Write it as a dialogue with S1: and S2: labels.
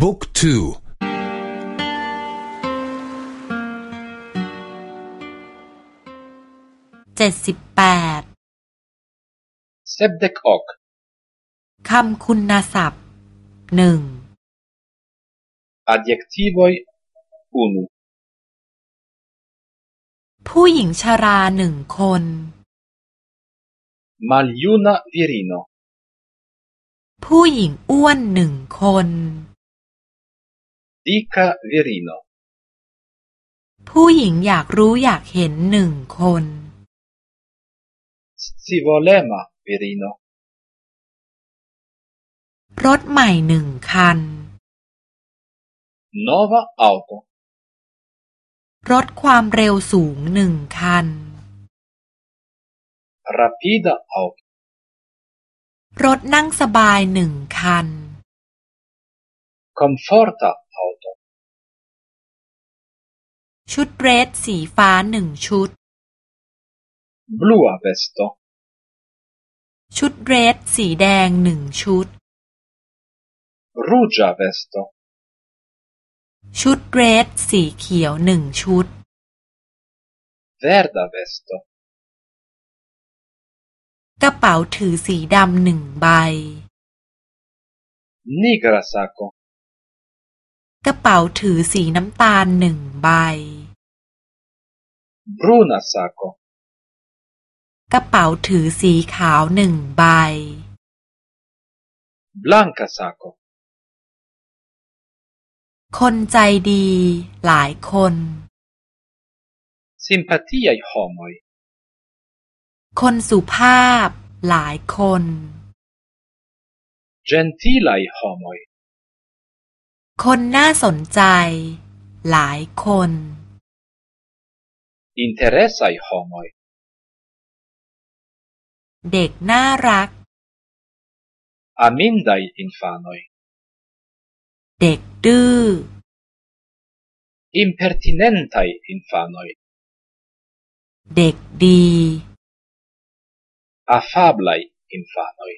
S1: บุ๊กทู
S2: เจ็ดสิบแปด
S3: เซบเดกออก
S2: คำคุณศัพท์หนึ่ง
S3: adjektivoj unu
S2: ผู้หญิงชราหนึ่งคน
S3: maljuna virino
S2: ผู้หญิงอ้วนหนึ่งคน
S3: dika virino
S2: ผู้หญิงอยากรู้อยากเห็นหนึ่งคน
S3: scivolema virino
S2: รถใหม่หนึ่งคัน
S3: nova auto
S2: รถความเร็วสูงหนึ่งคัน
S3: rapida auto
S2: รถนั่งสบายหนึ่งคัน
S3: comforta auto
S2: ชุดเรสสีฟ้าหนึ่งชุด
S3: blua vesto
S2: ชุดเรสสีแดงหนึ่งชุด
S3: ruĝa vesto
S2: ชุดเรสสีเขียวหนึ่งชุด
S3: verda vesto
S2: กระเป๋าถือสีดำหนึ่งใบ
S3: nigra sako
S2: กระเป๋าถือสีน้ำตาลหนึ่งใบ
S3: bruna sako
S2: กระเป๋าถือสีขาวหนึ่งใบ
S3: blanka sako
S2: คนใจดีหลายคน
S3: simpatiaj homoj
S2: คนสุภาพหลายคน
S3: gentilaj homoj
S2: คนน่าสนใจ หลายคน
S3: interesaj homoj
S2: เด็กน่ารัก
S3: amindaj infanoj
S2: เด็กดื้อ
S3: impertinentaj infanoj
S2: เด็กดี
S3: afablaj infanoj